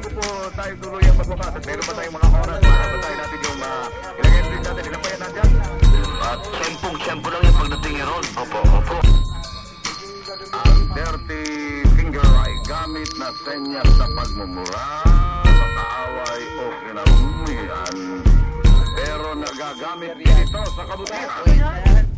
Ito po ang tayo magbukas, meron pa tayong mga oras para patay natin yung uh, ilagay din natin. Ilan pa yan nandyan? At sempong-sempo lang yung. Opo, opo. Dirty finger ay gamit na senyas sa pagmumura, sa kaaway o kinarumihan. Pero nagagamit din ito sa kabutihan.